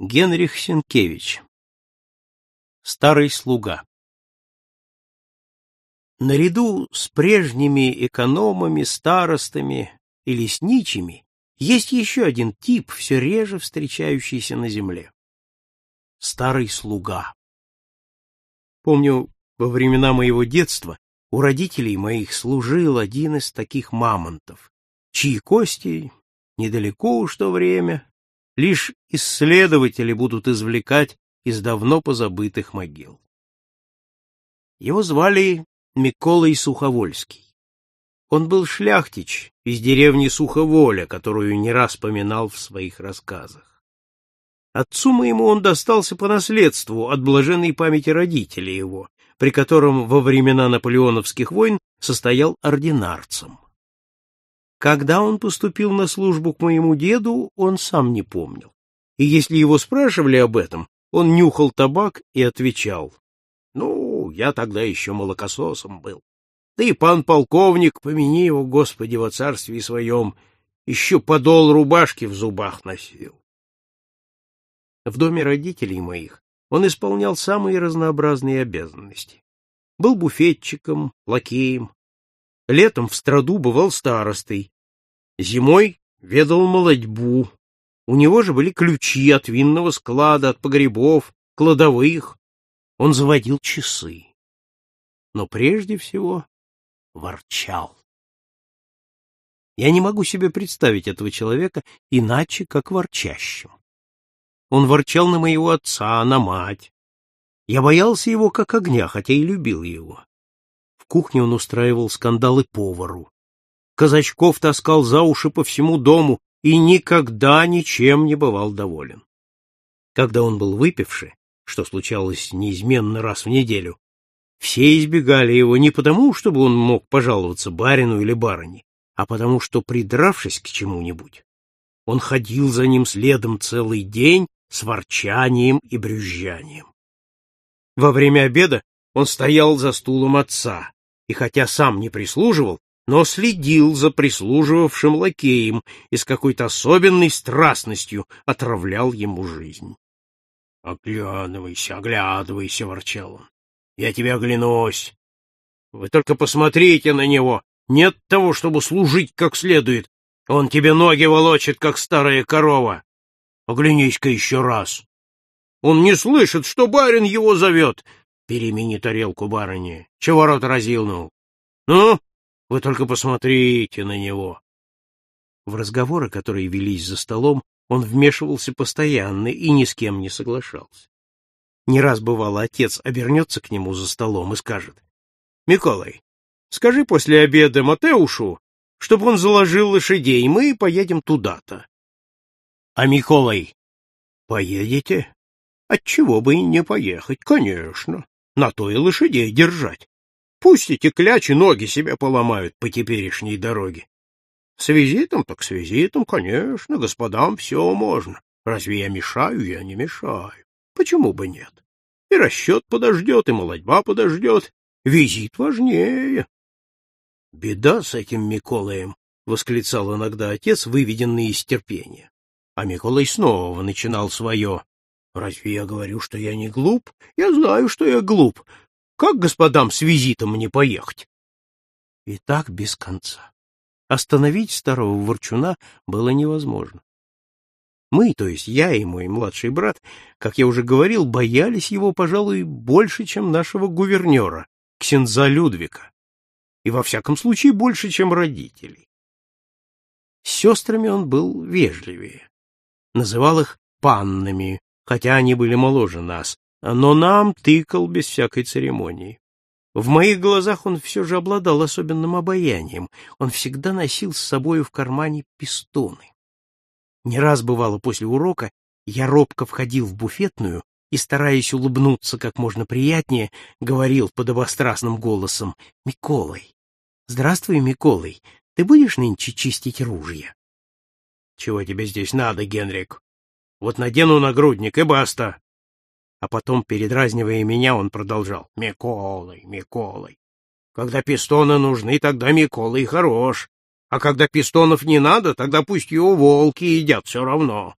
Генрих Сенкевич. Старый слуга. Наряду с прежними экономами, старостами и лесничими есть еще один тип, все реже встречающийся на земле. Старый слуга. Помню, во времена моего детства у родителей моих служил один из таких мамонтов, чьи кости недалеко уж то время лишь исследователи будут извлекать из давно позабытых могил. Его звали Миколай Суховольский. Он был шляхтич из деревни Суховоля, которую не раз поминал в своих рассказах. Отцу моему он достался по наследству от блаженной памяти родителей его, при котором во времена наполеоновских войн состоял ординарцем. Когда он поступил на службу к моему деду, он сам не помнил. И если его спрашивали об этом, он нюхал табак и отвечал. Ну, я тогда еще молокососом был. Да и пан полковник, помяни его, Господи, во царстве своем, еще подол рубашки в зубах носил. В доме родителей моих он исполнял самые разнообразные обязанности. Был буфетчиком, лакеем. Летом в страду бывал старостой, Зимой ведал молодьбу. У него же были ключи от винного склада, от погребов, кладовых. Он заводил часы. Но прежде всего ворчал. Я не могу себе представить этого человека иначе, как ворчащим. Он ворчал на моего отца, на мать. Я боялся его как огня, хотя и любил его. В кухне он устраивал скандалы повару казачков таскал за уши по всему дому и никогда ничем не бывал доволен. Когда он был выпивший, что случалось неизменно раз в неделю, все избегали его не потому, чтобы он мог пожаловаться барину или барыне, а потому что, придравшись к чему-нибудь, он ходил за ним следом целый день с ворчанием и брюзжанием. Во время обеда он стоял за стулом отца, и хотя сам не прислуживал, но следил за прислуживавшим лакеем и с какой-то особенной страстностью отравлял ему жизнь. — Оглядывайся, оглядывайся, — ворчал он. — Я тебе оглянусь. Вы только посмотрите на него. Нет того, чтобы служить как следует. Он тебе ноги волочит, как старая корова. Оглянись-ка еще раз. Он не слышит, что барин его зовет. Перемени тарелку барыни. Чего рот разилнул? Ну, вы только посмотрите на него. В разговоры, которые велись за столом, он вмешивался постоянно и ни с кем не соглашался. Не раз бывало, отец обернется к нему за столом и скажет, «Миколай, скажи после обеда Матеушу, чтобы он заложил лошадей, мы поедем туда-то». «А Миколай, поедете?» «Отчего бы и не поехать, конечно. На то и лошадей держать. Пусть эти клячи ноги себе поломают по теперешней дороге. С визитом так с визитом, конечно, господам все можно. Разве я мешаю? Я не мешаю. Почему бы нет? И расчет подождет, и молодьба подождет. Визит важнее. Беда с этим Миколаем, — восклицал иногда отец, выведенный из терпения. А Миколай снова начинал свое. Разве я говорю, что я не глуп? Я знаю, что я глуп. Как господам с визитом мне поехать? И так без конца. Остановить старого ворчуна было невозможно. Мы, то есть я и мой младший брат, как я уже говорил, боялись его, пожалуй, больше, чем нашего гувернера, ксенза Людвика, и во всяком случае больше, чем родителей. С сестрами он был вежливее, называл их паннами, хотя они были моложе нас, но нам тыкал без всякой церемонии. В моих глазах он все же обладал особенным обаянием, он всегда носил с собою в кармане пистоны. Не раз бывало после урока, я робко входил в буфетную и, стараясь улыбнуться как можно приятнее, говорил подобострастным голосом «Миколай, здравствуй, Миколай, ты будешь нынче чистить ружья?» «Чего тебе здесь надо, Генрик? Вот надену нагрудник и баста!» А потом, передразнивая меня, он продолжал. «Миколай, Миколай. Когда пистоны нужны, тогда Миколай хорош. А когда пистонов не надо, тогда пусть его волки едят все равно.